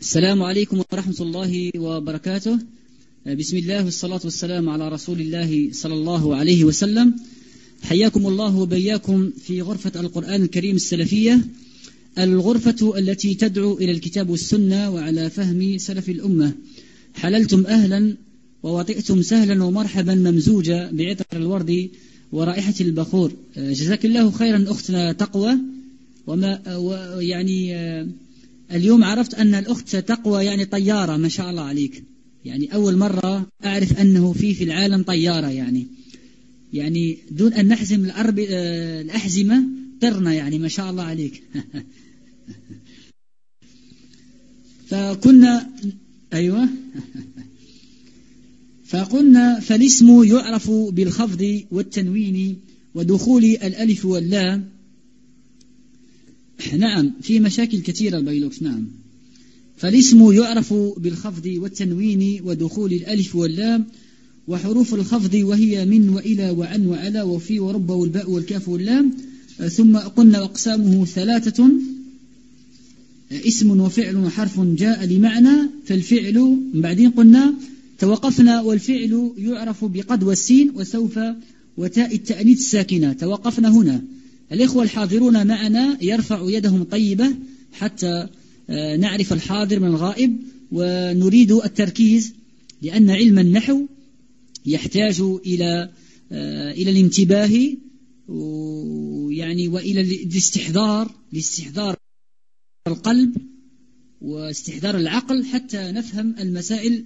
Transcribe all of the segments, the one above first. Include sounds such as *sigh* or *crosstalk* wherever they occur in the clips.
السلام عليكم ورحمة الله وبركاته. بسم الله والصلاة والسلام على رسول الله صلى الله عليه وسلم. حياكم الله وبياكم في غرفة القرآن الكريم السلفية الغرفة التي تدعو إلى الكتاب والسنة وعلى فهم سلف الأمة. حللتم أهلا ووطئتم سهلا ومرحبا ممزوجة بعطر الورد ورائحة البخور. جزاك الله خيرا أختنا تقوى. وما يعني اليوم عرفت أن الأخت تقوى يعني طيارة ما شاء الله عليك. يعني أول مرة أعرف أنه في في العالم طيارة يعني. يعني دون أن نحزم الأرب الأحزمة طرنا يعني ما شاء الله عليك. *laughs* فكنا أيوة. *laughs* فقلنا فالاسم يعرف بالخفض والتنوين ودخول الألف واللام. نعم في مشاكل كثيرة البيلوكس نعم. فالاسم يعرف بالخفض والتنوين ودخول الألف واللام وحروف الخفض وهي من وإلى وعن وعلى وفي ورب والباء والكاف واللام. ثم قلنا أقسامه ثلاثة. اسم وفعل وحرف جاء لمعنى فالفعل بعدين قلنا توقفنا والفعل يعرف بقد والسين وسوف وتاء التأنيث الساكنة. توقفنا هنا. الإخوة الحاضرون معنا يرفع يدهم طيبة حتى آه، نعرف الحاضر من الغائب ونريد التركيز لأن علم النحو يحتاج إلى آه، إلى الانتباه يعني وإلى الاستحضار لاستحضار القلب واستحضار العقل حتى نفهم المسائل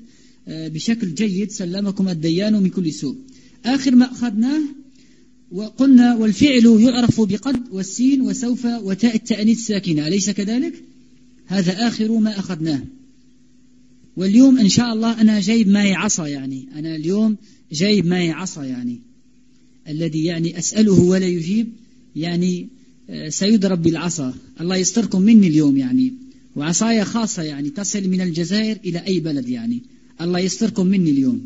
آه، بشكل جيد. سلمكم الديان من كل سوء. آخر ما أخذناه وقلنا والفعل يعرف بقد والسين وسوف وتاء التأنيث الساكنة أليس كذلك؟ هذا آخر ما أخذناه. واليوم إن شاء الله أنا جايب معي عصا يعني أنا اليوم جايب معي عصا يعني. الذي يعني أسأله ولا يجيب يعني آه، سيضرب بالعصا. الله يستركم مني اليوم يعني. وعصايا خاصة يعني تصل من الجزائر إلى أي بلد يعني. الله يستركم مني اليوم.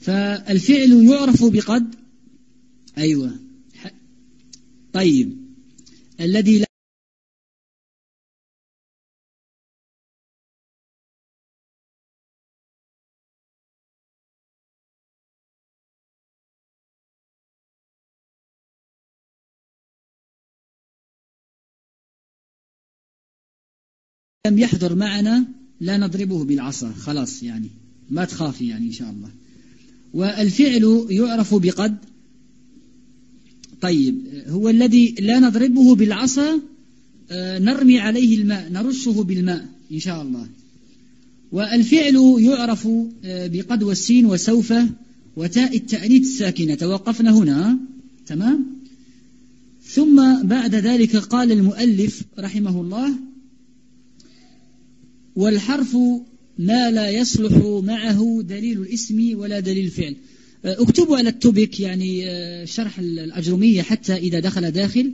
فالفعل يعرف بقد أيوة. طيب. الذي لا لم يحضر معنا لا نضربه بالعصا. خلاص يعني. ما تخافي يعني إن شاء الله. والفعل يعرف بقد طيب هو الذي لا نضربه بالعصا آه، نرمي عليه الماء نرشه بالماء إن شاء الله. والفعل يعرف آه، بقد والسين وسوف وتاء التأنيث الساكنة. توقفنا هنا. تمام؟ ثم بعد ذلك قال المؤلف رحمه الله والحرف ما لا يصلح معه دليل الاسم ولا دليل الفعل. اكتبوا على التوبك يعني أه، شرح الأجرمية حتى إذا دخل داخل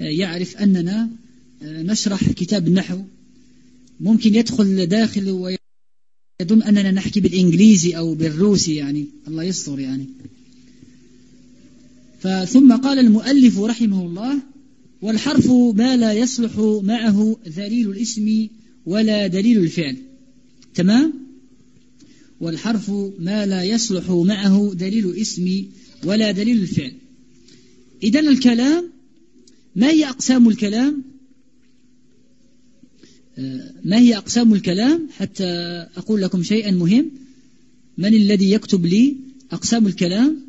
أه، يعرف أننا نشرح كتاب النحو. ممكن يدخل داخل ويظن أننا نحكي بالإنجليزي أو بالروسي يعني الله يستر يعني. فثم قال المؤلف رحمه الله والحرف ما لا يصلح معه دليل الاسم ولا دليل الفعل. تمام؟ والحرف ما لا يصلح معه دليل اسم ولا دليل الفعل. إذا الكلام ما هي أقسام الكلام؟ آه، ما هي أقسام الكلام؟ حتى أقول لكم شيئا مهم. من الذي يكتب لي أقسام الكلام؟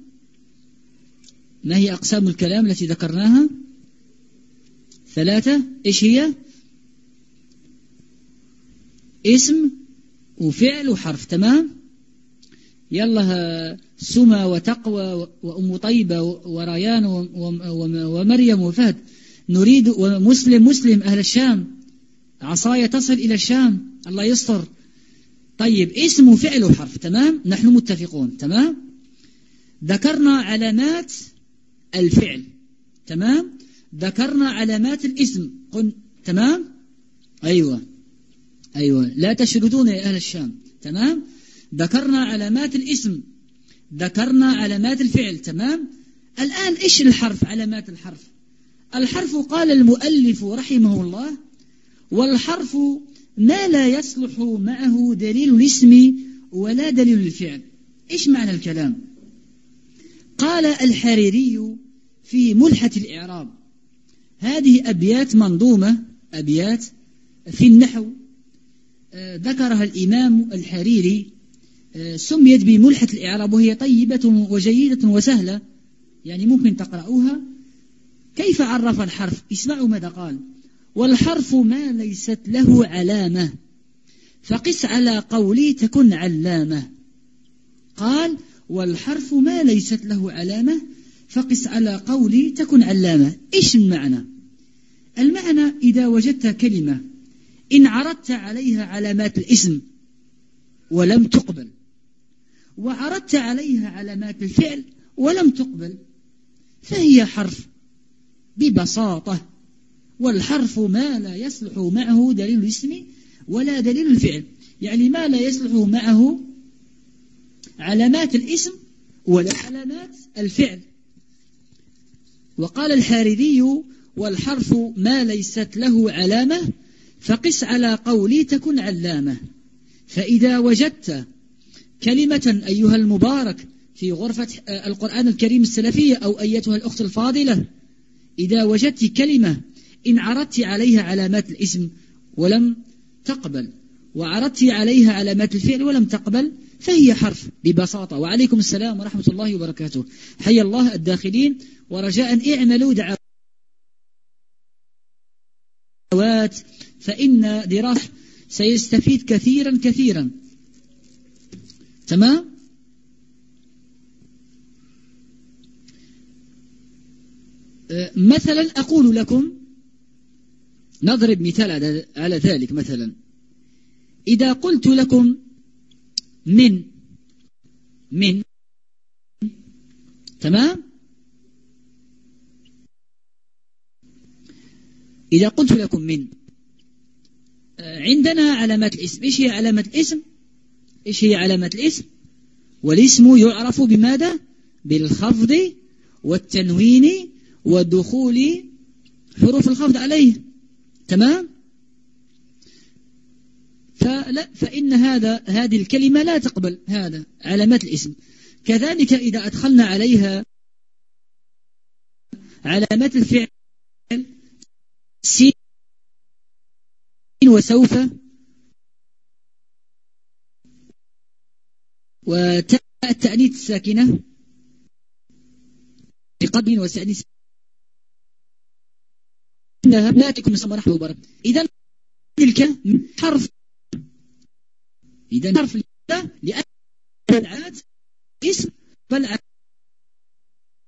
ما هي أقسام الكلام التي ذكرناها؟ ثلاثة. إيش هي؟ اسم وفعل وحرف. تمام؟ يلا سمى وتقوى وأم طيبة وريان ومريم وفهد. نريد ومسلم مسلم أهل الشام. عصاية تصل إلى الشام. الله يستر. طيب اسم وفعل وحرف. تمام؟ نحن متفقون. تمام؟ ذكرنا علامات الفعل. تمام؟ ذكرنا علامات الاسم. قل تمام؟ أيوة. أيوة. لا تشردون يا أهل الشام. تمام؟ ذكرنا علامات الاسم ذكرنا علامات الفعل تمام؟ الآن إيش الحرف؟ علامات الحرف. الحرف قال المؤلف رحمه الله والحرف ما لا يصلح معه دليل الاسم ولا دليل الفعل. إيش معنى الكلام؟ قال الحريري في ملحة الإعراب هذه أبيات منظومة أبيات في النحو آه، ذكرها الإمام الحريري سميت بملحة الإعراب وهي طيبة وجيدة وسهلة. يعني ممكن تقرأوها. كيف عرف الحرف؟ اسمعوا ماذا قال. والحرف ما ليست له علامة. فقس على قولي تكن علامة. قال والحرف ما ليست له علامة. فقس على قولي تكن علامة. إيش المعنى؟ المعنى إذا وجدت كلمة إن عرضت عليها علامات الاسم ولم تقبل. وعرضت عليها علامات الفعل ولم تقبل فهي حرف ببساطة والحرف ما لا يصلح معه دليل الاسم ولا دليل الفعل. يعني ما لا يصلح معه علامات الاسم ولا علامات الفعل. وقال الحارثي والحرف ما ليست له علامة فقس على قولي تكن علامة. فإذا وجدت كلمة أيها المبارك في غرفة القرآن الكريم السلفية أو أيتها الأخت الفاضلة. إذا وجدت كلمة إن عرضت عليها علامات الاسم ولم تقبل وعرضت عليها علامات الفعل ولم تقبل فهي حرف ببساطة. وعليكم السلام ورحمة الله وبركاته. حي الله الداخلين ورجاء اعملوا دعوات فإن دراسة سيستفيد كثيرا كثيرا. تمام؟ أه، مثلا أقول لكم نضرب مثال على ذلك مثلا. إذا قلت لكم من من تمام؟ إذا قلت لكم من آه، عندنا علامات الاسم إيش هي علامة الاسم؟ إيش هي علامة الاسم؟ والاسم يعرف بماذا؟ بالخفض والتنوين ودخول حروف الخفض عليه. تمام؟ فلا فإن هذا هذه الكلمة لا تقبل هذا علامات الاسم. كذلك إذا أدخلنا عليها علامات الفعل سين وسوف وتاء التأنيث الساكنة بقدم وسعد إنها لا تكون مسمى رحمه وبركة إذا تلك حرف إذا حرف لأن العاد اسم بل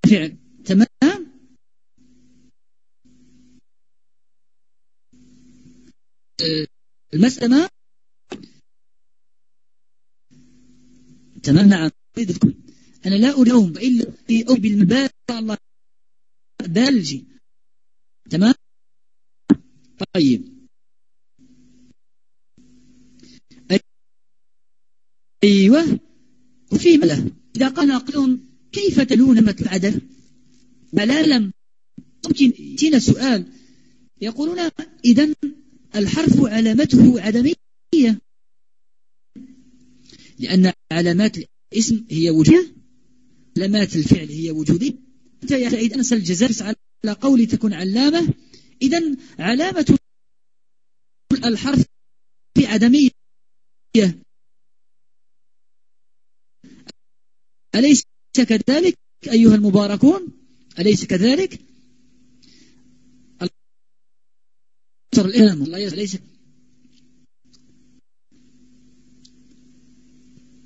فعل. تمام؟ المسألة تمام نعم أنا لا أريهم إلا أو بالمبادئ الله. بالجي تمام؟ طيب. أيوة. وفي ملأ. إذا قال ناقلهم كيف تلون مثل العدل ولا لم ممكن يأتينا سؤال. يقولون إذا الحرف علامته عدمية. لأن علامات الاسم هي وجودية علامات الفعل هي وجودية أنت يا سعيد أنسى الجزاء على قولي تكون علامة. إذا علامة الحرف في عدمية. أليس كذلك أيها المباركون؟ أليس كذلك؟ الله ليس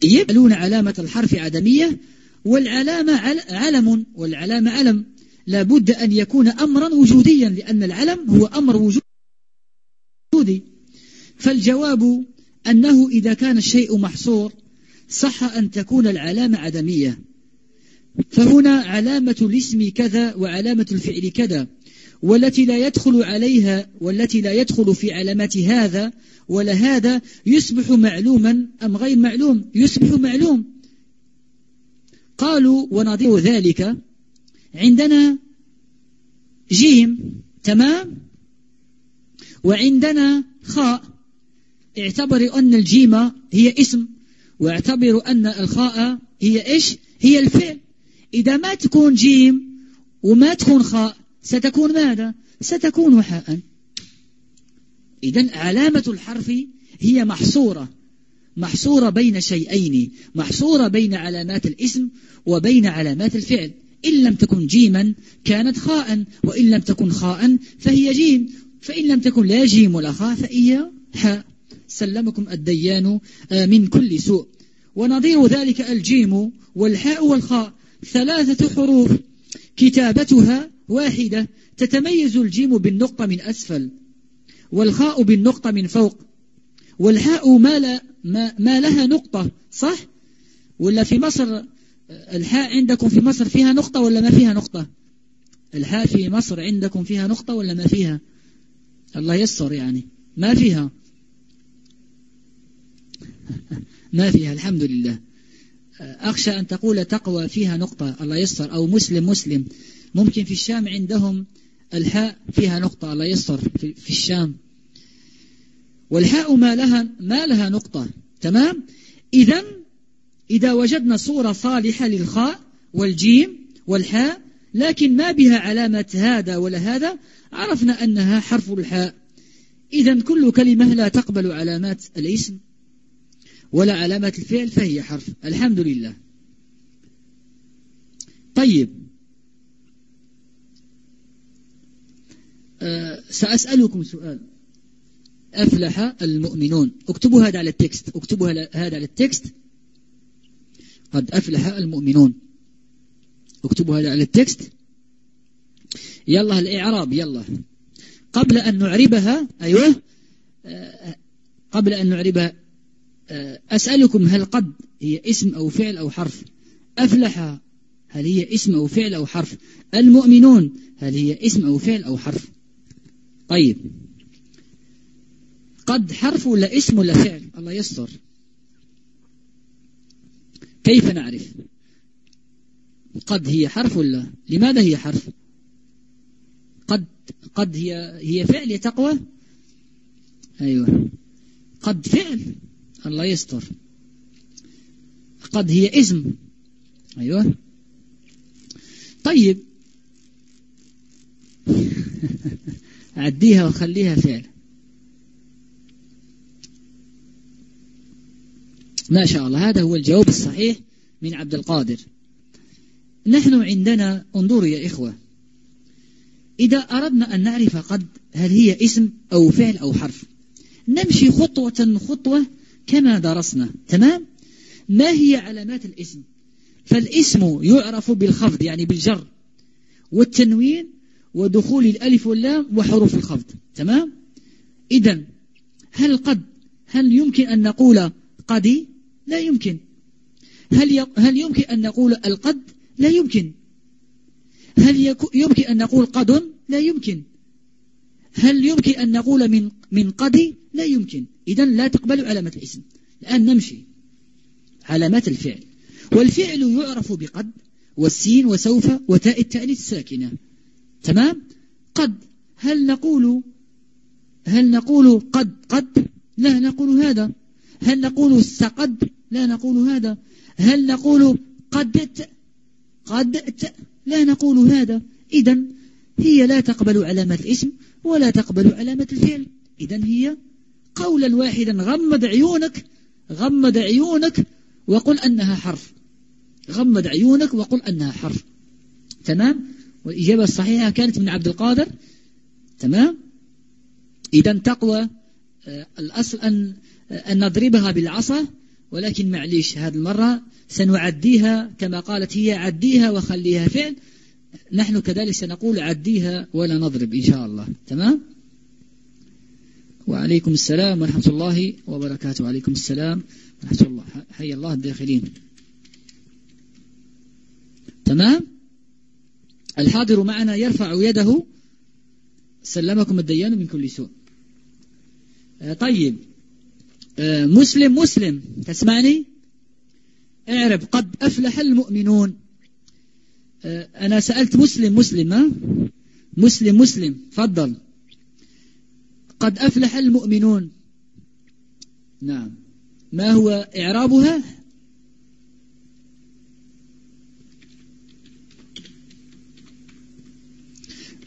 يبلون علامة الحرف عدمية والعلامة علم والعلامة علم. لابد أن يكون أمرا وجوديا لأن العلم هو أمر وجودي. فالجواب أنه إذا كان الشيء محصور صح أن تكون العلامة عدمية. فهنا علامة الاسم كذا وعلامة الفعل كذا. والتي لا يدخل عليها والتي لا يدخل في علامات هذا ولا هذا يصبح معلوما أم غير معلوم؟ يصبح معلوم. قالوا ونظير ذلك عندنا جيم تمام؟ وعندنا خاء. اعتبروا أن الجيمة هي اسم واعتبروا أن الخاء هي إيش؟ هي الفعل. إذا ما تكون جيم وما تكون خاء ستكون ماذا؟ ستكون حاء. إذا علامة الحرف هي محصورة. محصورة بين شيئين. محصورة بين علامات الاسم وبين علامات الفعل. إن لم تكن جيما كانت خاء. وإن لم تكن خاء فهي جيم. فإن لم تكن لا جيم ولا خاء فهي حاء. سلمكم الديان آه، من كل سوء. ونظير ذلك الجيم والحاء والخاء. ثلاثة حروف كتابتها واحدة تتميز الجيم بالنقطة من أسفل والخاء بالنقطة من فوق والحاء ما, لا ما, ما لها نقطة صح؟ ولا في مصر الحاء عندكم في مصر فيها نقطة ولا ما فيها نقطة؟ الحاء في مصر عندكم فيها نقطة ولا ما فيها؟ الله يسر يعني. ما فيها. *laughs* ما فيها الحمد لله. أخشى أن تقول تقوى فيها نقطة. الله يسر أو مسلم مسلم. ممكن في الشام عندهم الحاء فيها نقطة الله يسر في, في الشام. والحاء ما لها ما لها نقطة. تمام؟ إذا إذا وجدنا صورة صالحة للخاء والجيم والحاء لكن ما بها علامة هذا ولا هذا عرفنا أنها حرف الحاء إذا كل كلمة لا تقبل علامات الاسم ولا علامة الفعل فهي حرف. الحمد لله. طيب. سأسألكم سؤال. أفلح المؤمنون. اكتبوا هذا على ال text. اكتبوا هذا على ال text. قد أفلح المؤمنون. اكتبوا هذا على ال text. يلا الإعراب يلا. قبل أن نعربها أيوه. أه قبل أن نعربها أه أسألكم هل قد هي اسم أو فعل أو حرف؟ أفلح هل هي اسم أو فعل أو حرف؟ المؤمنون هل هي اسم أو فعل أو حرف؟ طيب. قد حرف ولا اسم ولا فعل؟ الله يستر. كيف نعرف؟ قد هي حرف ولا؟ لماذا هي حرف؟ قد قد هي هي فعل يا تقوى؟ أيوة. قد فعل؟ الله يستر. قد هي اسم؟ أيوة. طيب. *laughs* عديها وخليها فعل. ما شاء الله هذا هو الجواب الصحيح من عبد القادر. نحن عندنا انظروا يا إخوة إذا أردنا أن نعرف قد هل هي اسم أو فعل أو حرف نمشي خطوة خطوة كما درسنا تمام؟ ما هي علامات الاسم؟ فالاسم يعرف بالخفض يعني بالجر والتنوين ودخول الألف واللام وحروف الخفض. تمام؟ إذا هل قد هل يمكن أن نقول قد؟ لا يمكن. هل هل يمكن أن نقول القد؟ لا يمكن. هل يمكن أن نقول قد؟ لا يمكن. هل يمكن أن نقول من من قد؟ لا يمكن. إذا لا تقبل علامة الاسم. الآن نمشي. علامات الفعل. والفعل يعرف بقد والسين وسوف وتاء التأنيث الساكنة. تمام؟ قد. هل نقول هل نقول قد قد؟ لا نقول هذا. هل نقول سقد؟ لا نقول هذا. هل نقول قدت؟ قدت؟ لا نقول هذا. إذا هي لا تقبل علامة الاسم ولا تقبل علامة الفعل. إذا هي قولا واحدا غمض عيونك غمض عيونك وقل أنها حرف. غمض عيونك وقل أنها حرف. تمام؟ والإجابة الصحيحة كانت من عبد القادر. تمام؟ إذا تقوى آه، الأصل أن أن نضربها بالعصا ولكن معليش هذه المرة سنعديها كما قالت هي عديها وخليها فعل. نحن كذلك سنقول عديها ولا نضرب إن شاء الله. تمام؟ وعليكم السلام ورحمة الله وبركاته. وعليكم السلام ورحمة الله. حي الله الداخلين. تمام؟ الحاضر معنا يرفع يده. سلمكم الديان من كل سوء. طيب. آه، مسلم مسلم. تسمعني؟ اعرف قد أفلح المؤمنون. آه، أنا سألت مسلم مسلم ها؟ مسلم مسلم. فضل قد أفلح المؤمنون. نعم. ما هو إعرابها؟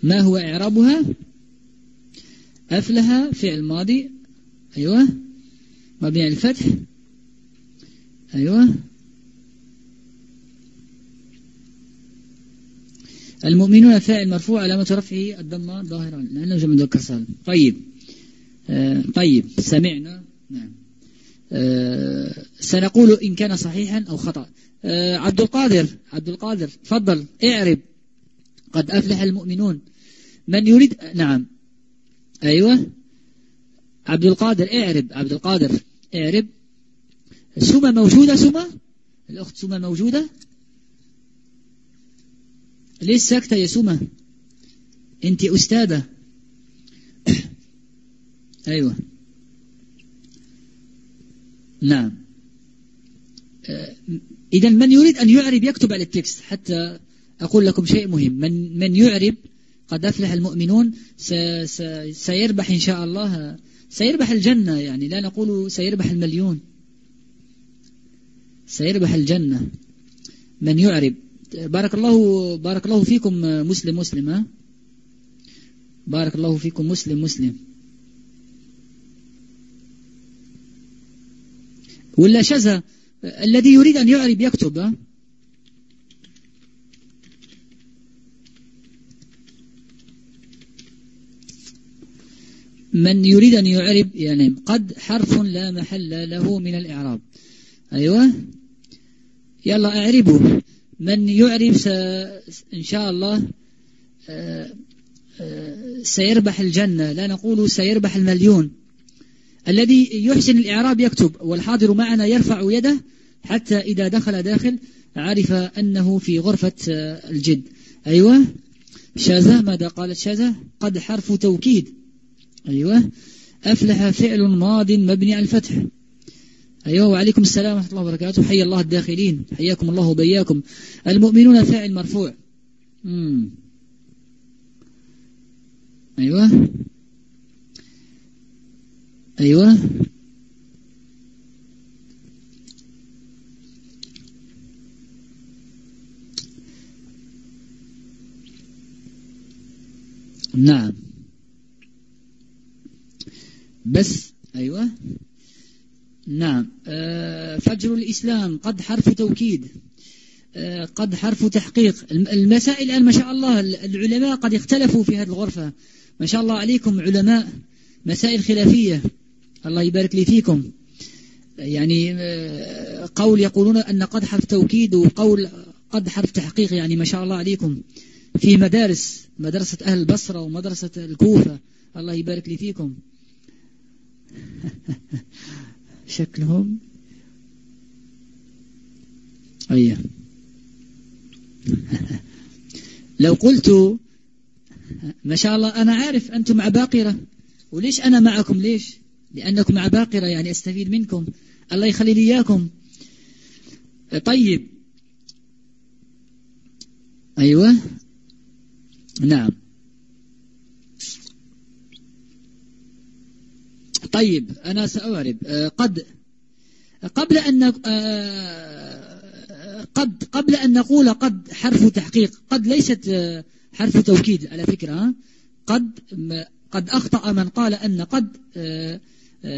ما هو إعرابها؟ أفلها فعل ماضي. أيوة. مبني على الفتح. أيوة. المؤمنون فاعل مرفوع علامة رفعه الضمة ظاهرا لأنه جمع ذكر سالم طيب. آه طيب. سمعنا. نعم. آه سنقول إن كان صحيحا أو خطأ. آه عبد القادر عبد القادر تفضل اعرب. قد أفلح المؤمنون. من يريد؟ نعم. أيوة. عبد القادر اعرب. عبد القادر اعرب. سمى موجودة؟ سمى؟ الأخت سمى موجودة؟ ليش ساكتة يا سمى؟ أنت أستاذة. *coughs* أيوة. نعم. إذا من يريد أن يعرب يكتب على التكست. حتى أقول لكم شيء مهم. من من يعرب قد أفلح المؤمنون سيربح إن شاء الله سيربح الجنة يعني لا نقول سيربح المليون. سيربح الجنة. من يعرب. بارك الله بارك الله فيكم مسلم مسلم بارك الله فيكم مسلم مسلم. ولا شذا الذي يريد أن يعرب يكتب من يريد أن يعرب يعني قد حرف لا محل له من الإعراب. أيوة. يلا أعربه من يعرب س... إن شاء الله آه، آه، سيربح الجنة. لا نقول سيربح المليون. الذي يحسن الإعراب يكتب والحاضر معنا يرفع يده حتى إذا دخل داخل عرف أنه في غرفة آه، الجد. أيوة. شاذة ماذا قالت شاذة؟ قد حرف توكيد. أيوة. أفلح فعل ماض مبني على الفتح. أيوة وعليكم السلام ورحمة الله وبركاته. حي الله الداخلين. حياكم الله وبياكم. المؤمنون فاعل مرفوع. مم. أيوة. أيوة. نعم. بس. أيوة. نعم. آه، فجر الإسلام قد حرف توكيد. آه، قد حرف تحقيق. المسائل الآن ما شاء الله العلماء قد اختلفوا في هذه الغرفة. ما شاء الله عليكم علماء مسائل خلافية. الله يبارك لي فيكم. يعني آه، قول يقولون أن قد حرف توكيد وقول قد حرف تحقيق يعني ما شاء الله عليكم. في مدارس مدرسة أهل البصرة ومدرسة الكوفة. الله يبارك لي فيكم. *laughs* شكلهم. أيه *laughs* لو قلت ما شاء الله أنا عارف أنتم عباقرة وليش أنا معكم؟ ليش؟ لأنكم عباقرة يعني أستفيد منكم. الله يخلي لي إياكم. طيب. أيوة. نعم. طيب أنا سأعرب. آه، قد قبل أن آه، قد قبل أن نقول قد حرف تحقيق قد ليست آه، حرف توكيد على فكرة قد قد أخطأ من قال أن قد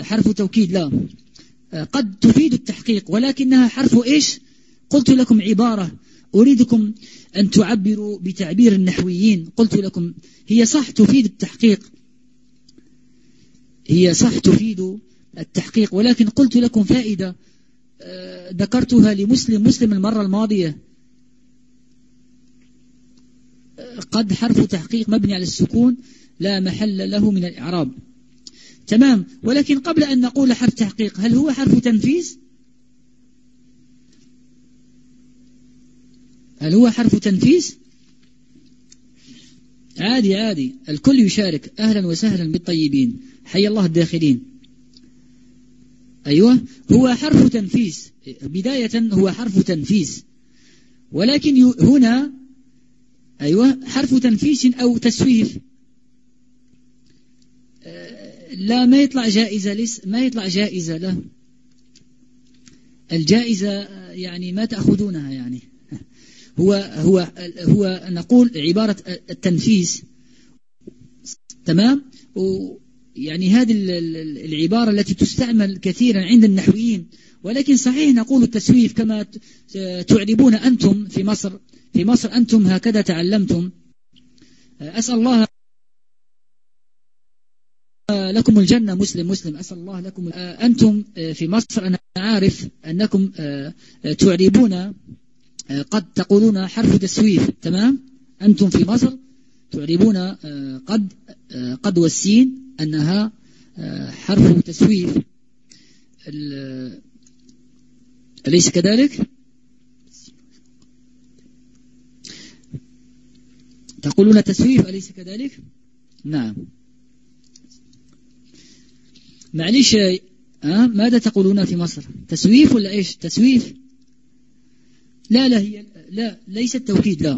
حرف توكيد لا. قد تفيد التحقيق ولكنها حرف إيش؟ قلت لكم عبارة. أريدكم أن تعبروا بتعبير النحويين. قلت لكم هي صح تفيد التحقيق هي صح تفيد التحقيق. ولكن قلت لكم فائدة آه، ذكرتها لمسلم مسلم المرة الماضية. آه، قد حرف تحقيق مبني على السكون لا محل له من الإعراب. تمام. ولكن قبل أن نقول حرف تحقيق هل هو حرف تنفيذ؟ هل هو حرف تنفيذ؟ عادي عادي. الكل يشارك. أهلا وسهلا بالطيبين. حي الله الداخلين. أيوة هو حرف تنفيذ. بداية هو حرف تنفيذ. ولكن هنا أيوة حرف تنفيذ أو تسويف. لا ما يطلع جائزة لس ما يطلع جائزة له. الجائزة يعني ما تأخذونها يعني. هو هو هو نقول عبارة التنفيذ. تمام؟ يعني هذه العبارة التي تستعمل كثيرا عند النحويين ولكن صحيح نقول التسويف كما تعربون أنتم في مصر في مصر أنتم هكذا تعلمتم. أسأل الله لكم الجنة مسلم مسلم. أسأل الله لكم أنتم في مصر أنا عارف أنكم تعربون قد تقولون حرف تسويف تمام؟ أنتم في مصر تعربون قد قد والسين. أنها حرف تسويف. أليس كذلك؟ تقولون تسويف أليس كذلك؟ نعم. معليش أه؟ ماذا تقولون في مصر؟ تسويف ولا إيش؟ تسويف؟ لا لا هي لا ليس التوكيد لا.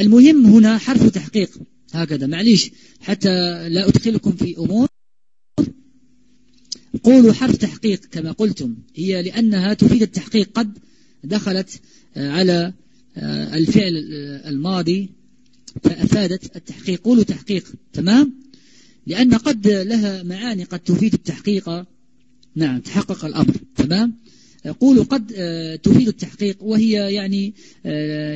المهم هنا حرف تحقيق. هكذا. معليش حتى لا أدخلكم في أمور. قولوا حرف تحقيق كما قلتم. هي لأنها تفيد التحقيق قد دخلت آه، على آه، الفعل الماضي فأفادت التحقيق. قولوا تحقيق. تمام؟ لأن قد لها معاني قد تفيد التحقيق. نعم تحقق الأمر. تمام؟ قولوا قد آه، تفيد التحقيق وهي يعني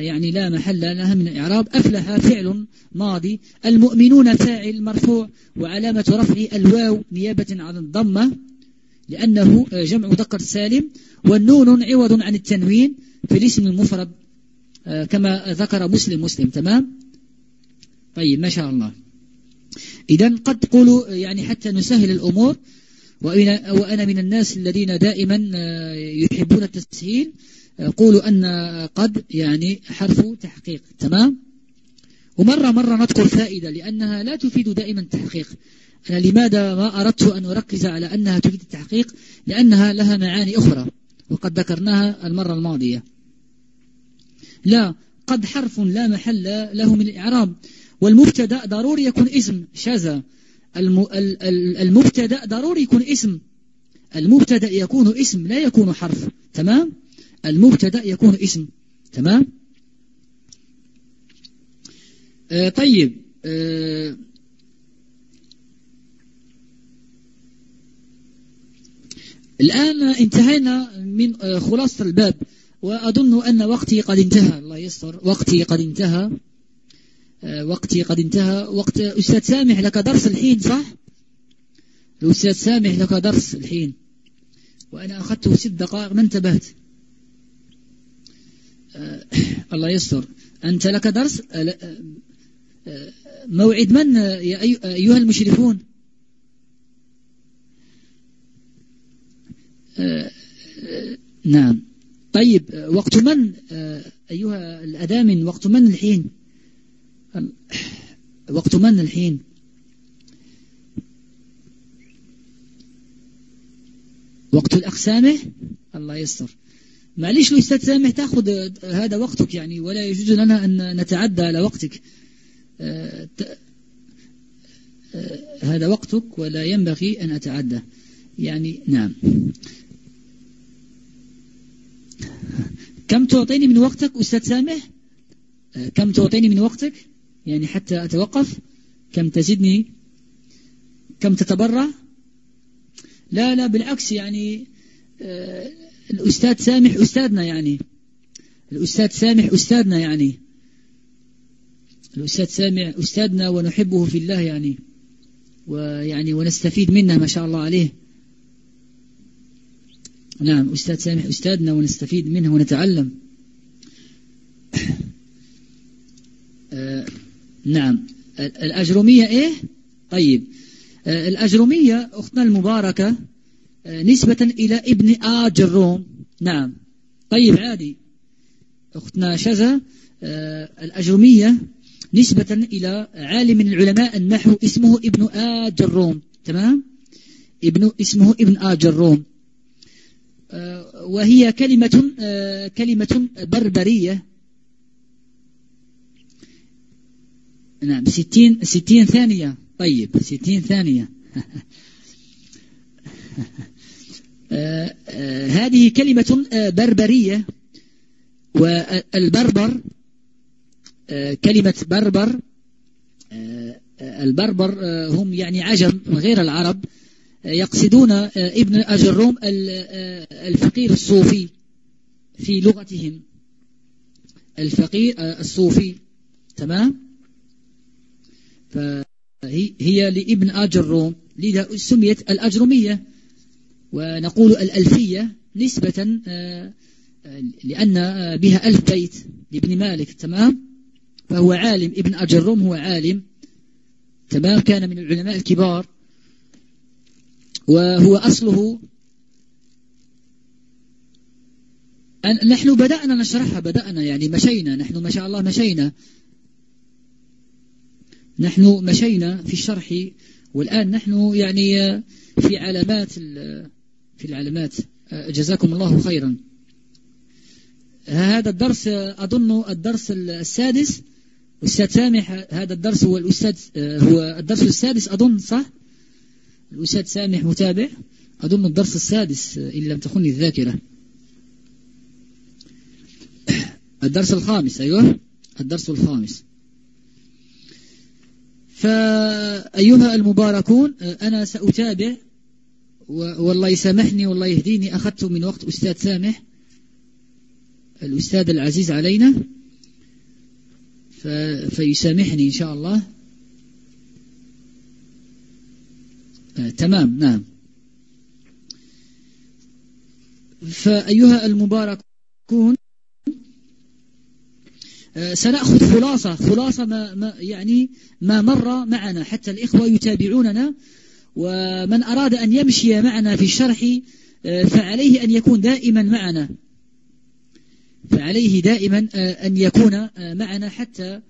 يعني لا محل لها من الإعراب أفلح فعل ماضي. المؤمنون فاعل مرفوع وعلامة رفعه الواو نيابة عن الضمة لأنه جمع مذكر سالم والنون عوض عن التنوين في الاسم المفرد آه، كما ذكر مسلم مسلم. تمام؟ طيب ما شاء الله. إذا قد تقولوا يعني حتى نسهل الأمور. وأنا من الناس الذين دائما آه، يحبون التسهيل. آه، قولوا أن قد يعني حرف تحقيق. تمام؟ ومرة مرة نذكر فائدة لأنها لا تفيد دائما تحقيق. أنا لماذا ما أردت أن أركز على أنها تفيد التحقيق؟ لأنها لها معاني أخرى وقد ذكرناها المرة الماضية. لا قد حرف لا محل له من الإعراب. والمبتدأ ضروري يكون اسم شاذ المبتدأ ضروري يكون اسم. المبتدأ يكون اسم لا يكون حرف. تمام؟ المبتدأ يكون اسم. تمام؟ آه طيب. آه الآن انتهينا من آه، خلاصة الباب وأظن أن وقتي قد انتهى. الله يستر وقتي قد انتهى. وقتي قد انتهى. وقت أستاذ سامح لك درس الحين صح؟ الأستاذ سامح لك درس الحين. وأنا أخذته ست دقائق ما انتبهت. آه، الله يستر. أنت لك درس؟ موعد من؟ يا أيها المشرفون. آه، آه، نعم. طيب وقت من؟ آه، أيها الأدامن وقت من الحين؟ وقت من الحين. وقت الأخ سامح الله يستر. معليش لو أستاذ سامح تأخذ هذا وقتك يعني ولا يجوز لنا أن نتعدى على وقتك. هذا وقتك ولا ينبغي أن أتعدى. يعني نعم. كم تعطيني من وقتك أستاذ سامح؟ آه، كم تعطيني من وقتك؟ يعني حتى أتوقف؟ كم تزيدني؟ كم تتبرع؟ لا لا بالعكس يعني آه، الأستاذ سامح أستاذنا يعني. الأستاذ سامح أستاذنا يعني. الأستاذ سامح أستاذنا ونحبه في الله يعني. ويعني ونستفيد منه ما شاء الله عليه. نعم أستاذ سامح أستاذنا ونستفيد منه ونتعلم. *coughs* آه نعم. الأجرمية إيه؟ طيب. آه الأجرمية أختنا المباركة آه نسبة إلى ابن آجروم نعم. طيب عادي. أختنا شذا آه الأجرمية نسبة إلى عالم من العلماء النحو اسمه ابن آجروم تمام؟ ابن اسمه ابن آجروم وهي كلمة كلمة بربرية. نعم ستين ستين ثانية. طيب ستين ثانية. *laughs* هذه كلمة بربرية. والبربر كلمة بربر البربر هم يعني عجم غير العرب. يقصدون ابن أجروم الفقير الصوفي في لغتهم. الفقير الصوفي. تمام؟ فهي لابن أجروم لذا سميت الأجرمية ونقول الألفية نسبة لأن بها ألف بيت لابن مالك تمام؟ فهو عالم ابن أجروم هو عالم تمام؟ كان من العلماء الكبار وهو أصله نحن بدأنا نشرحها بدأنا يعني مشينا نحن ما شاء الله مشينا. نحن مشينا في الشرح والآن نحن يعني في علامات في العلامات. جزاكم الله خيرا. هذا الدرس أظن الدرس السادس أستاذ سامح هذا الدرس هو الأستاذ هو الدرس السادس أظن صح؟ الأستاذ سامح متابع. أظن الدرس السادس إن لم تخني الذاكرة. الدرس الخامس أيوه. الدرس الخامس. فأيها المباركون أنا سأتابع والله يسامحني والله يهديني أخذت من وقت أستاذ سامح الأستاذ العزيز علينا فيسامحني إن شاء الله. آه تمام نعم. فأيها المباركون سنأخذ خلاصة. خلاصة ما, ما يعني ما مر معنا. حتى الإخوة يتابعوننا ومن أراد أن يمشي معنا في الشرح آه فعليه أن يكون دائما معنا. فعليه دائما آه، أن يكون آه، معنا حتى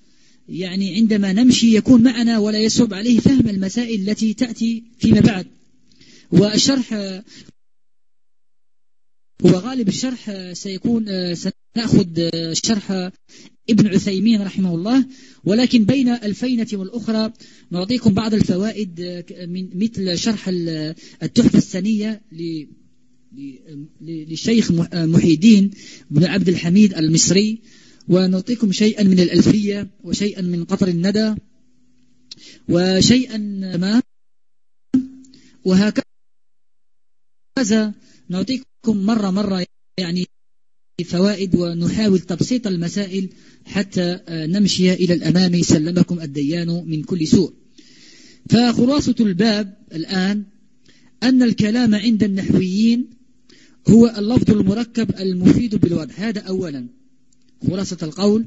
يعني عندما نمشي يكون معنا ولا يصعب عليه فهم المسائل التي تأتي فيما بعد. والشرح آه، هو غالب الشرح سيكون سنأخذ شرح ابن عثيمين رحمه الله. ولكن بين الفينة والأخرى نعطيكم بعض الفوائد من مثل شرح التحفة السنية للشيخ محي الدين بن عبد الحميد المصري. ونعطيكم شيئا من الألفية وشيئا من قطر الندى وشيئا ما. وهكذا نعطيكم مرة مرة يعني فوائد ونحاول تبسيط المسائل حتى نمشي إلى الأمام سلمكم الديان من كل سوء. فخلاصة الباب الآن أن الكلام عند النحويين هو اللفظ المركب المفيد بالوضع. هذا أولا. خلاصة القول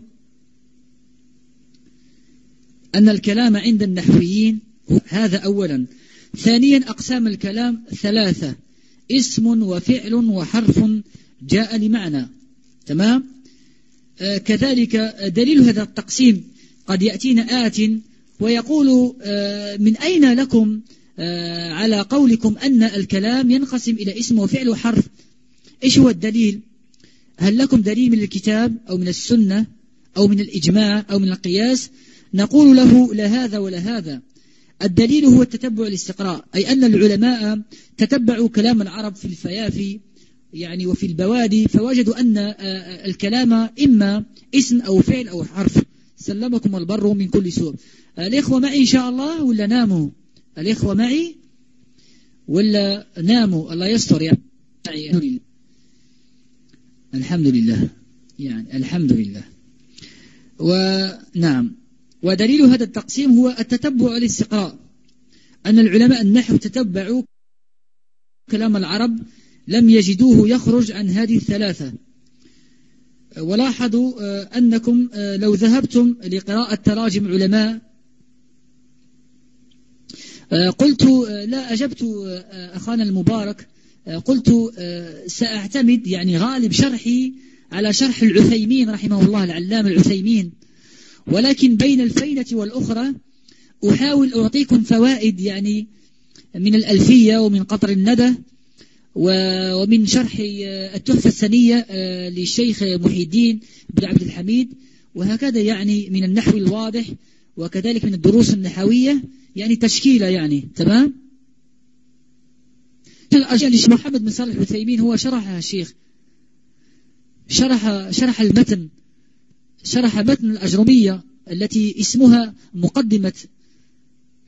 أن الكلام عند النحويين هذا أولا. ثانيا أقسام الكلام ثلاثة اسم وفعل وحرف جاء لمعنى. تمام؟ آه كذلك دليل هذا التقسيم قد يأتينا آت ويقول آه من أين لكم آه على قولكم أن الكلام ينقسم إلى اسم وفعل وحرف؟ إيش هو الدليل؟ هل لكم دليل من الكتاب أو من السنة أو من الإجماع أو من القياس؟ نقول له لا هذا ولا هذا. الدليل هو التتبع الاستقراء أي أن العلماء تتبعوا كلام العرب في الفيافي يعني وفي البوادي فوجدوا أن الكلام إما اسم أو فعل أو حرف. سلمكم البر من كل سوء. الإخوة معي إن شاء الله ولا ناموا؟ الإخوة معي ولا ناموا؟ الله يستر يعني الحمد لله. يعني الحمد لله. ونعم ودليل هذا التقسيم هو التتبع الاستقراء أن العلماء النحو تتبعوا كلام العرب لم يجدوه يخرج عن هذه الثلاثة. ولاحظوا آه، أنكم آه، لو ذهبتم لقراءة تراجم علماء آه، قلت لا أجبت أخانا المبارك قلت سأعتمد يعني غالب شرحي على شرح العثيمين رحمه الله العلام العثيمين. ولكن بين الفينة والأخرى أحاول أعطيكم فوائد يعني من الألفية ومن قطر الندى. ومن شرح التحفة السنية آه، للشيخ محي الدين بن عبد الحميد. وهكذا يعني من النحو الواضح وكذلك من الدروس النحوية يعني تشكيلة يعني تمام؟ الأشياء اللي محمد بن صالح العثيمين هو شرحها الشيخ شرح شرح المتن شرح متن الأجرمية التي اسمها مقدمة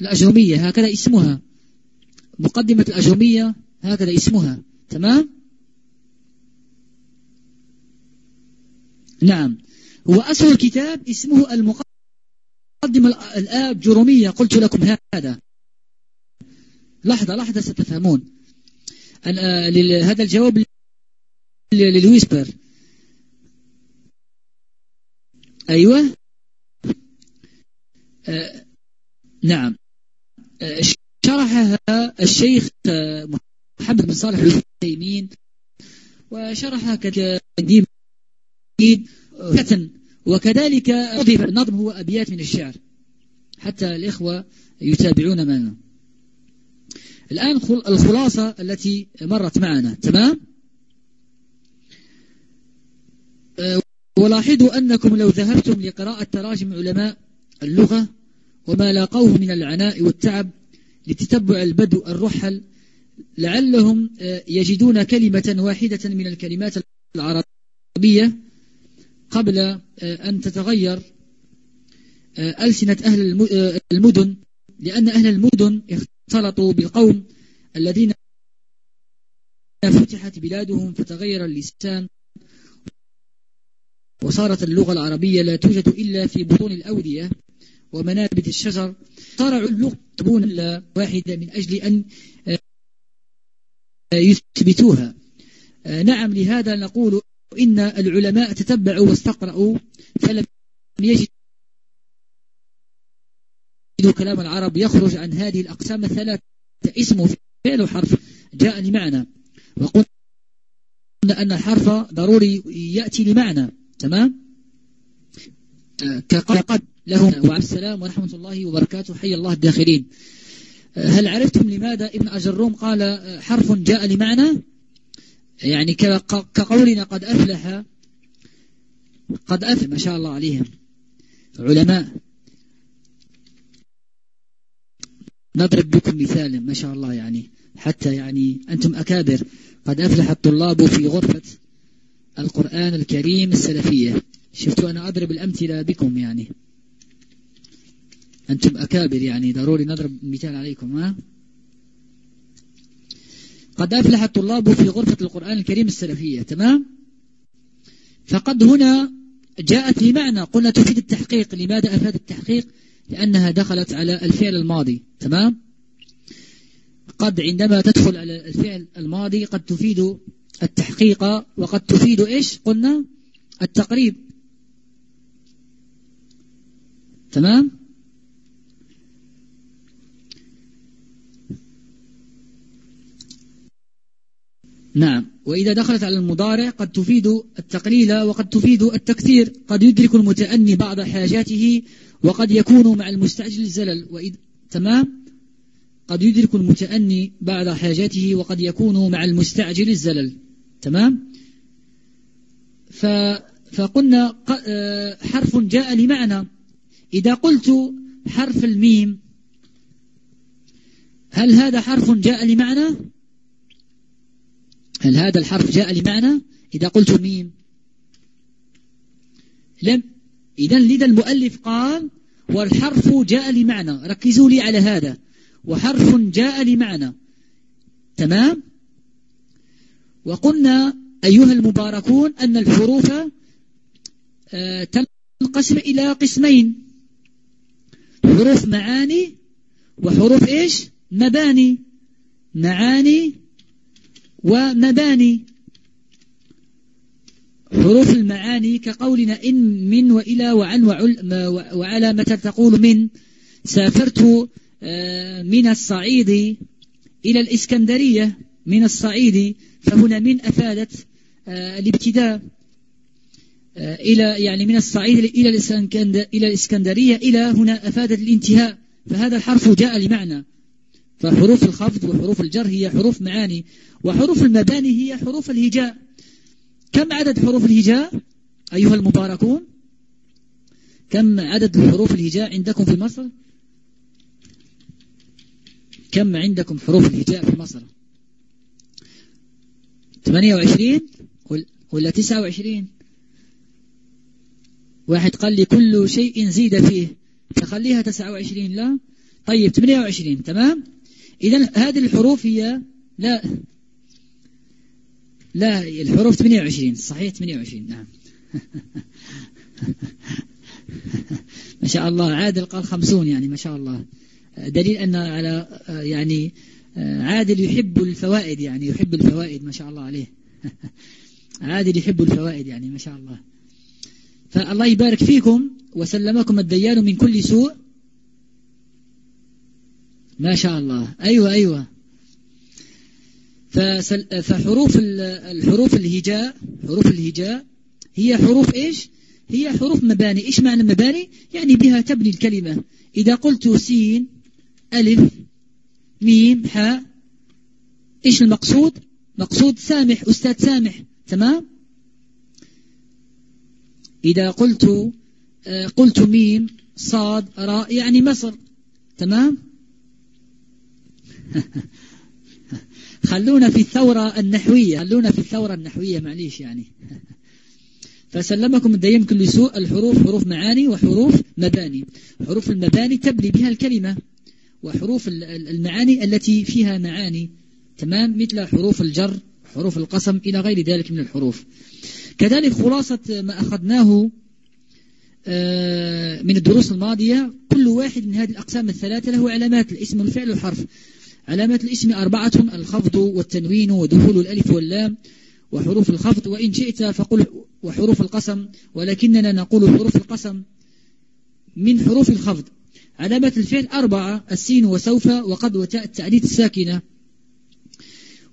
الأجرمية هكذا اسمها مقدمة الأجرمية هكذا اسمها تمام؟ نعم. هو أصل الكتاب اسمه المقدمة الآب جرمية قلت لكم هذا. لحظة لحظة ستفهمون. هذا الجواب للويسبر. أيوة. آه نعم. آه شرحها الشيخ آه، محمد بن صالح العثيمين وشرحها كتقديم وكذلك أضيف النظم هو أبيات من الشعر حتى الإخوة يتابعون معنا. الآن الخلاصة التي مرت معنا تمام؟ آه، ولاحظوا أنكم لو ذهبتم لقراءة تراجم علماء اللغة وما لاقوه من العناء والتعب لتتبع البدو الرحل لعلهم آه، يجدون كلمة واحدة من الكلمات العربية قبل آه، أن تتغير آه، ألسنة أهل المدن لأن أهل المدن اختلطوا بالقوم الذين فتحت بلادهم فتغير اللسان وصارت اللغة العربية لا توجد إلا في بطون الأودية ومنابت الشجر. صاروا اللغة واحدة من أجل أن يثبتوها. آه، نعم لهذا نقول إن العلماء تتبعوا واستقرأوا فلم يجدوا كلام العرب يخرج عن هذه الأقسام الثلاثة اسمه فعل وحرف. جاء لمعنى وقلنا أن الحرف ضروري يأتي لمعنى. تمام؟ كقد لهم. وعلى السلام ورحمة الله وبركاته. حي الله الداخلين. هل عرفتم لماذا ابن أجروم قال حرف جاء لمعنى؟ يعني كقولنا قد أفلح قد أفلح ما شاء الله عليهم. علماء. نضرب بكم مثالا ما شاء الله يعني. حتى يعني أنتم أكابر. قد أفلح الطلاب في غرفة القرآن الكريم السلفية. شفتوا أنا أضرب الأمثلة بكم يعني. أنتم أكابر يعني ضروري نضرب مثال عليكم ها؟ قد أفلح الطلاب في غرفة القرآن الكريم السلفية تمام؟ فقد هنا جاءت لمعنى قلنا تفيد التحقيق. لماذا أفاد التحقيق؟ لأنها دخلت على الفعل الماضي تمام؟ قد عندما تدخل على الفعل الماضي قد تفيد التحقيق وقد تفيد إيش؟ قلنا التقريب تمام؟ نعم. وإذا دخلت على المضارع قد تفيد التقليل وقد تفيد التكثير. قد يدرك المتأني بعض حاجاته وقد يكون مع المستعجل الزلل. وإذ تمام؟ قد يدرك المتأني بعض حاجاته وقد يكون مع المستعجل الزلل. تمام؟ ف فقلنا آه، حرف جاء لمعنى. إذا قلت حرف الميم هل هذا حرف جاء لمعنى؟ هل هذا الحرف جاء لمعنى؟ إذا قلت ميم. لم. إذا لذا المؤلف قال والحرف جاء لمعنى. ركزوا لي على هذا. وحرف جاء لمعنى. تمام؟ وقلنا أيها المباركون أن الحروف آه، تنقسم إلى قسمين. حروف معاني وحروف إيش؟ مباني. معاني ومباني حروف المعاني كقولنا إن من وإلى وعن وعلى متى تقول من. سافرت آه، من الصعيد إلى الإسكندرية من الصعيد فهنا من أفادت آه، الابتداء آه، إلى يعني من الصعيد إلى إلى الإسكندرية إلى هنا أفادت الانتهاء فهذا الحرف جاء لمعنى. فحروف الخفض وحروف الجر هي حروف معاني وحروف المباني هي حروف الهجاء. كم عدد حروف الهجاء أيها المباركون؟ كم عدد حروف الهجاء عندكم في مصر؟ كم عندكم حروف الهجاء في مصر؟ 28 ولا 29 واحد قال لي كل شيء زيد فيه فخليها 29 لا؟ طيب 28 تمام؟ إذا هذه الحروف هي لا لا الحروف 28 صحيح 28 نعم. *laughs* ما شاء الله عادل قال خمسون يعني ما شاء الله. دليل أن على يعني عادل يحب الفوائد يعني يحب الفوائد ما شاء الله عليه. *laughs* عادل يحب الفوائد يعني ما شاء الله. فالله يبارك فيكم وسلمكم الديان من كل سوء. ما شاء الله. أيوة أيوة. فحروف الحروف الهجاء حروف الهجاء هي حروف إيش؟ هي حروف مباني. إيش معنى مباني؟ يعني بها تبني الكلمة. إذا قلت سين ألف ميم حاء إيش المقصود؟ مقصود سامح أستاذ سامح. تمام؟ إذا قلت آه، قلت ميم صاد راء يعني مصر. تمام؟ *laughs* خلونا في الثورة النحوية خلونا في الثورة النحوية معليش يعني. *laughs* فسلمكم الديم كل سوء الحروف حروف معاني وحروف مباني. حروف المباني تبني بها الكلمة وحروف المعاني التي فيها معاني. تمام؟ مثل حروف الجر حروف القسم إلى غير ذلك من الحروف. كذلك خلاصة ما أخذناه آه، من الدروس الماضية كل واحد من هذه الأقسام الثلاثة له علامات الاسم والفعل والحرف. علامات الاسم أربعة الخفض والتنوين ودخول الألف واللام وحروف الخفض وإن شئت فقل وحروف القسم ولكننا نقول حروف القسم من حروف الخفض. علامات الفعل أربعة السين وسوف وقد وتاء التعديد الساكنة.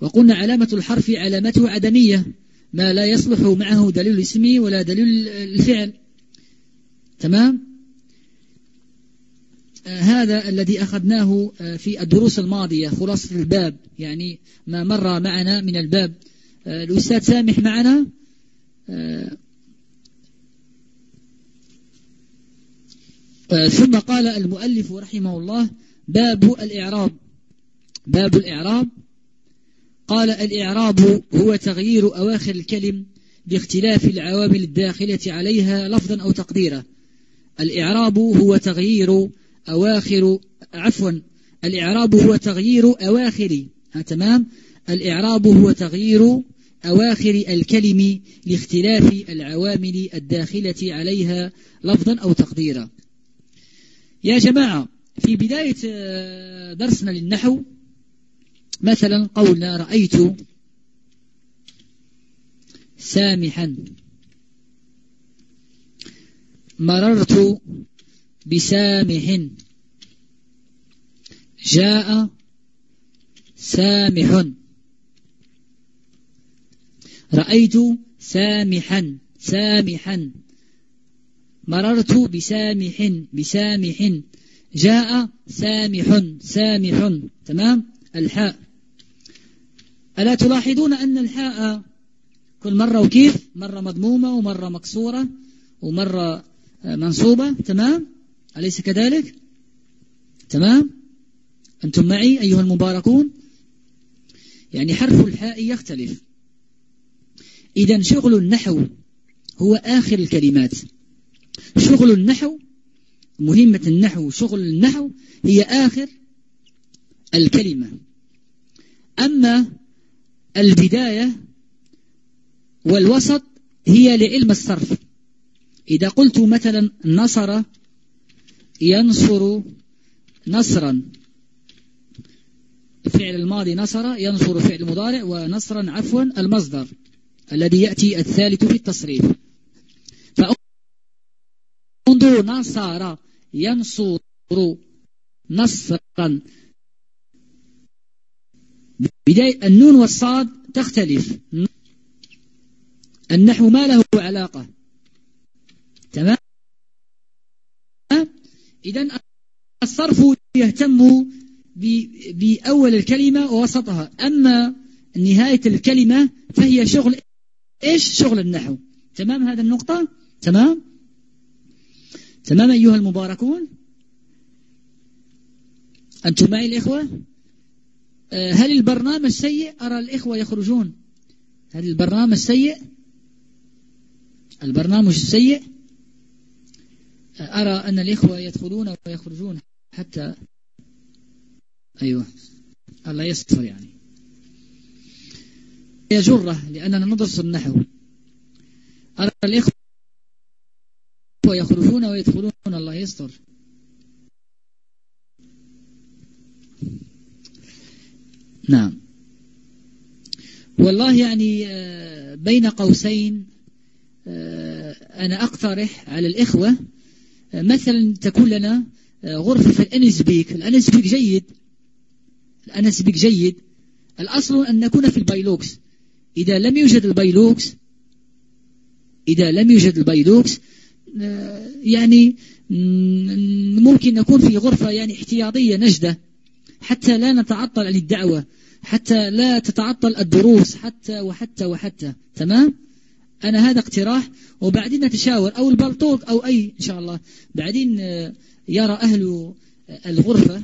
وقلنا علامة الحرف علامته عدمية ما لا يصلح معه دليل الاسم ولا دليل الفعل. تمام؟ هذا الذي أخذناه آه في الدروس الماضية خلاصة الباب يعني ما مر معنا من الباب. آه الأستاذ سامح معنا؟ آه، آه، ثم قال المؤلف رحمه الله باب الإعراب. باب الإعراب. قال الإعراب هو تغيير أواخر الكلم باختلاف العوامل الداخلة عليها لفظا أو تقديرا. الإعراب هو تغيير أواخر عفوا الإعراب هو تغيير أواخر. ها تمام؟ الإعراب هو تغيير أواخر الكلم لاختلاف العوامل الداخلة عليها لفظا أو تقديرا. يا جماعة في بداية آه، درسنا للنحو مثلا قولنا رأيت سامحا. مررت بسامح. جاء سامح. رأيت سامحا سامحا. مررت بسامح بسامح. جاء سامح سامح. تمام؟ الحاء. ألا تلاحظون أن الحاء كل مرة وكيف؟ مرة مضمومة ومرة مكسورة ومرة منصوبة. تمام؟ أليس كذلك؟ تمام؟ أنتم معي أيها المباركون؟ يعني حرف الحاء يختلف. إذا شغل النحو هو آخر الكلمات. شغل النحو مهمة النحو شغل النحو هي آخر الكلمة. أما البداية والوسط هي لعلم الصرف. إذا قلت مثلا نصر ينصر نصرا. فعل الماضي نصر ينصر فعل مضارع ونصرا عفوا المصدر الذي يأتي الثالث في التصريف. فانظروا نصر ينصر نصرا. بداية النون والصاد تختلف. النحو ما له علاقة. تمام؟ إذا الصرف يهتم بأول الكلمة ووسطها. أما نهاية الكلمة فهي شغل إيش؟ شغل النحو. تمام هذا النقطة؟ تمام؟ تمام أيها المباركون؟ أنتم معي الإخوة؟ آه، هل البرنامج سيء؟ أرى الإخوة يخرجون. هذا البرنامج السيء البرنامج السيء أرى أن الإخوة يدخلون ويخرجون حتى أيوة. الله يستر يعني. يجره لأننا ندرس النحو. أرى الإخوة يخرجون ويدخلون. الله يستر. نعم. والله يعني آه، بين قوسين آه، أنا أقترح على الإخوة مثلا تكون لنا غرفة في ال Inspeak. ال Inspeak جيد. ال Inspeak جيد. الأصل أن نكون في ال Beyluxe. إذا لم يوجد ال Beyluxe إذا لم يوجد ال Beyluxe يعني ممكن نكون في غرفة يعني احتياطية نجدة. حتى لا نتعطل عن الدعوة. حتى لا تتعطل الدروس. حتى وحتى وحتى. تمام؟ أنا هذا اقتراح وبعدين نتشاور أو البلطوق أو أي إن شاء الله. بعدين آه، يرى أهل الغرفة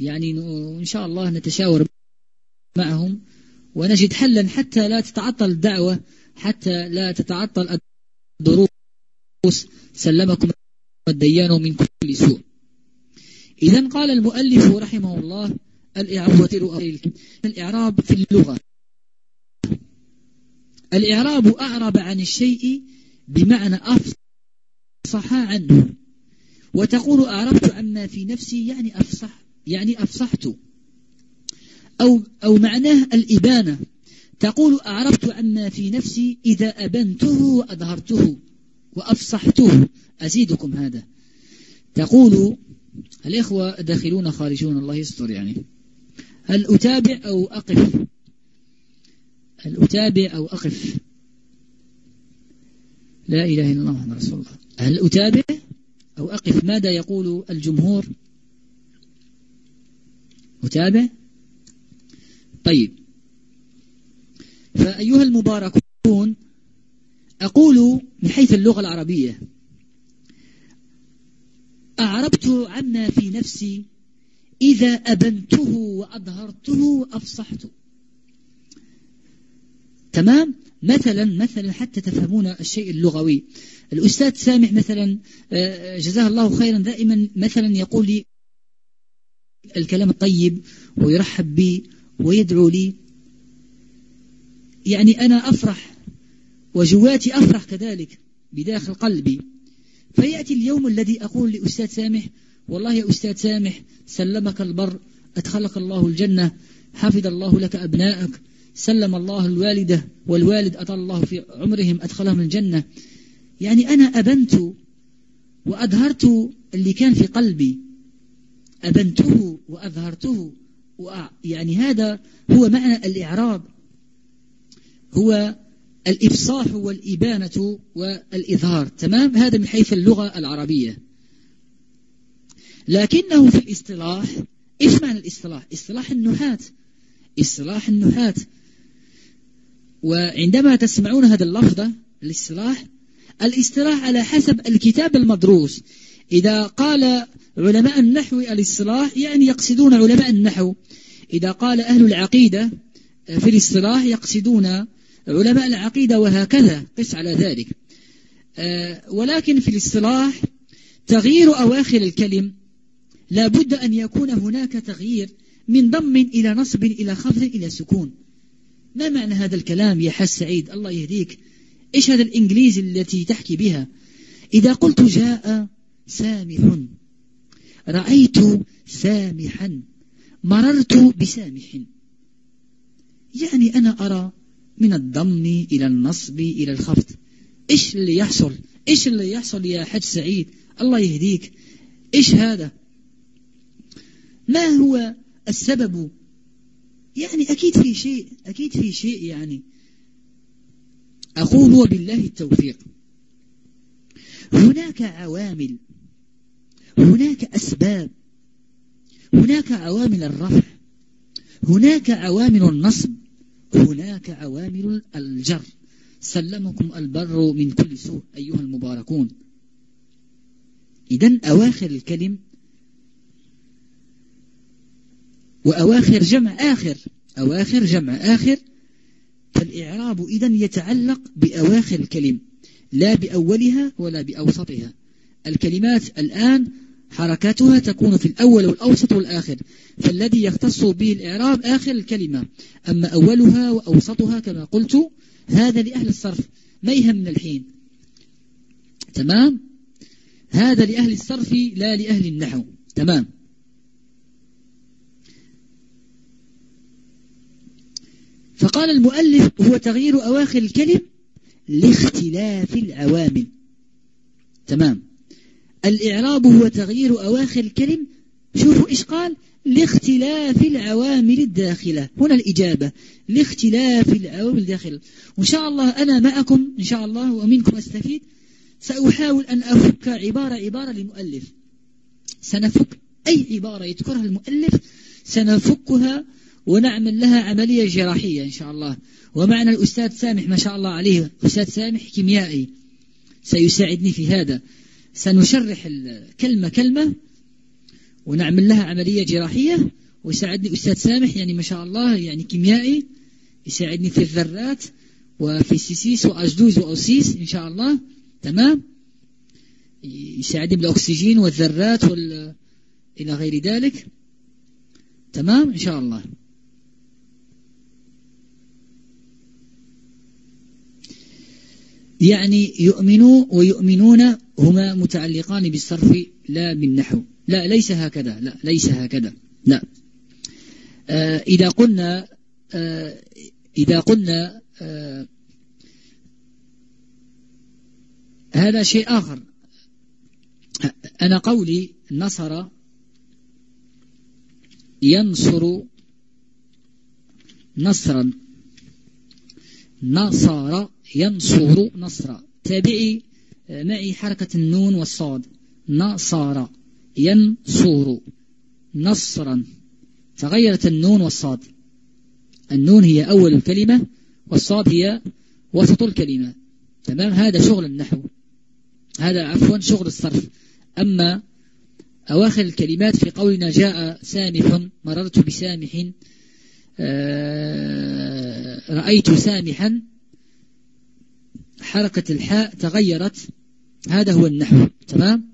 يعني إن شاء الله نتشاور معهم ونجد حلا حتى لا تتعطل الدعوة حتى لا تتعطل الدروس. سلمكم الديان من كل سوء. إذا قال المؤلف رحمه الله الإعراب في اللغة. الإعراب أعرب عن الشيء بمعنى أفصح عنه. وتقول أعربت عما في نفسي يعني أفصح يعني أفصحت. أو, أو معناه الإبانة. تقول أعربت عما في نفسي إذا أبنته وأظهرته وأفصحته. أزيدكم هذا. تقول الإخوة داخلون خارجون. الله يستر يعني. هل أتابع أو أقف؟ هل أتابع أو أقف. لا إله إلا الله محمد رسول الله. هل أتابع أو أقف. ماذا يقول الجمهور؟ أتابع؟ طيب. فأيها المباركون أقول من حيث اللغة العربية أعربت عما في نفسي إذا أبنته وأظهرته وأفصحته تمام؟ مثلا مثلا حتى تفهمون الشيء اللغوي. الأستاذ سامح مثلا آه، جزاه الله خيرا دائما مثلا يقول لي الكلام الطيب ويرحب بي ويدعو لي. يعني أنا أفرح وجواتي أفرح كذلك بداخل قلبي. فيأتي اليوم الذي أقول لأستاذ سامح والله يا أستاذ سامح سلمك البر أدخلك الله الجنة حفظ الله لك أبنائك سلم الله الوالدة والوالد أطال الله في عمرهم أدخلهم الجنة. يعني أنا أبنت وأظهرت اللي كان في قلبي. أبنته وأظهرته. يعني هذا هو معنى الإعراب. هو الإفصاح والإبانة والإظهار. تمام؟ هذا من حيث اللغة العربية. لكنه في الاصطلاح إيش معنى الاصطلاح؟ اصطلاح النحاة اصطلاح النحاة وعندما تسمعون هذا اللفظة الاصطلاح الاصطلاح على حسب الكتاب المدروس. إذا قال علماء النحو الاصطلاح يعني يقصدون علماء النحو. إذا قال أهل العقيدة في الاصطلاح يقصدون علماء العقيدة وهكذا قس على ذلك. آه، ولكن في الاصطلاح تغيير أواخر الكلم لا بد أن يكون هناك تغيير من ضم إلى نصب إلى خفض إلى سكون. ما معنى هذا الكلام يا حس سعيد؟ الله يهديك. إيش هذا الإنجليزي التي تحكي بها؟ إذا قلت جاء سامح. رأيت سامحا. مررت بسامح. يعني أنا أرى من الضم إلى النصب إلى الخفض. إيش اللي يحصل؟ إيش اللي يحصل يا حج سعيد؟ الله يهديك. إيش هذا؟ ما هو السبب يعني أكيد في شيء أكيد في شيء يعني. أقول وبالله التوفيق. هناك عوامل هناك أسباب هناك عوامل الرفع هناك عوامل النصب هناك عوامل الجر. سلمكم البر من كل سوء أيها المباركون. إذن أواخر الكلم وأواخر جمع آخر. أواخر جمع آخر. فالإعراب الإعراب إذن يتعلق بأواخر الكلم لا بأولها ولا بأوسطها. الكلمات الآن حركاتها تكون في الأول والأوسط والآخر فالذي يختص به الإعراب آخر الكلمة. أما أولها وأوسطها كما قلت هذا لأهل الصرف ما يهمنا الحين؟ تمام؟ هذا لأهل الصرف لا لأهل النحو. تمام؟ فقال المؤلف هو تغيير أواخر الكلم لاختلاف العوامل تمام. الإعراب هو تغيير أواخر الكلم. شوفوا إيش قال؟ لاختلاف العوامل الداخلة. هنا الإجابة. لاختلاف العوامل الداخلة. وإن شاء الله أنا معكم إن شاء الله ومنكم أستفيد. سأحاول أن أفك عبارة عبارة للمؤلف. سنفك أي عبارة يذكرها المؤلف سنفكها ونعمل لها عملية جراحية إن شاء الله. ومعنا الأستاذ سامح ما شاء الله عليه. أستاذ سامح كيميائي. سيساعدني في هذا. سنشرح الكلمة كلمة ونعمل لها عملية جراحية. ويساعدني أستاذ سامح يعني ما شاء الله يعني كيميائي. يساعدني في الذرات وفي السيسيس وأجدوز وأوسيس إن شاء الله. تمام؟ يساعدني بالأكسجين والذرات وال... إلى غير ذلك. تمام؟ إن شاء الله. يعني يؤمنوا ويؤمنون هما متعلقان بالصرف لا بالنحو. لا ليس هكذا. لا ليس هكذا. لا. آه إذا قلنا آه إذا قلنا آه هذا شيء آخر. أنا قولي نصر ينصر نصرا. نصر ينصر نصرا تابعي آه، معي حركة النون والصاد. نصر. ينصر. نصرا. تغيرت النون والصاد. النون هي أول الكلمة والصاد هي وسط الكلمة. تمام؟ هذا شغل النحو. هذا عفوا شغل الصرف. أما أواخر الكلمات في قولنا جاء سامح مررت بسامح آه، رأيت سامحا. حركة الحاء تغيرت. هذا هو النحو. تمام؟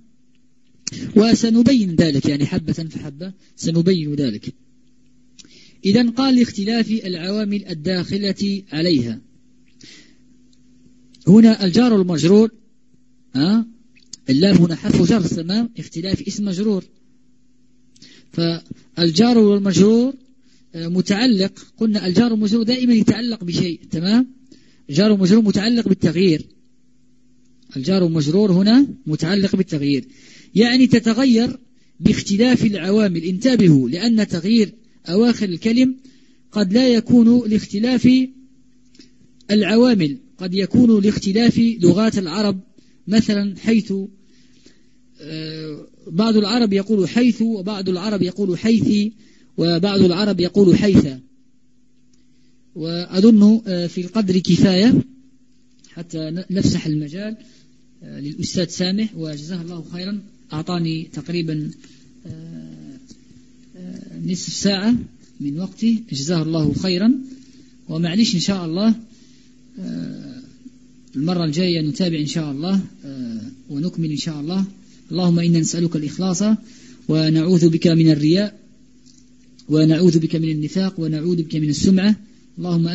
وسنبين ذلك يعني حبة فحبة سنبين ذلك. إذا قال لاختلاف العوامل الداخلة عليها. هنا الجار المجرور ها؟ اللام هنا حرف جر تمام؟ اختلاف اسم مجرور. فالجار والمجرور آه، متعلق. قلنا الجار والمجرور دائما يتعلق بشيء تمام؟ جار ومجرور متعلق بالتغيير. الجار والمجرور هنا متعلق بالتغيير. يعني تتغير باختلاف العوامل. انتبهوا لأن تغيير أواخر الكلم قد لا يكون لاختلاف العوامل. قد يكون لاختلاف لغات العرب. مثلا حيث آه، بعض العرب يقول حيث وبعض العرب يقول حيثي وبعض العرب يقول حيث وأظن آه، في القدر كفاية حتى نفسح المجال آه، للأستاذ سامح وجزاه الله خيرا أعطاني تقريبا نصف ساعة من وقتي جزاه الله خيرا. ومعليش إن شاء الله المرة الجاية نتابع إن شاء الله ونكمل إن شاء الله. اللهم إنا نسألك الإخلاص ونعوذ بك من الرياء ونعوذ بك من النفاق ونعوذ بك من السمعة. اللهم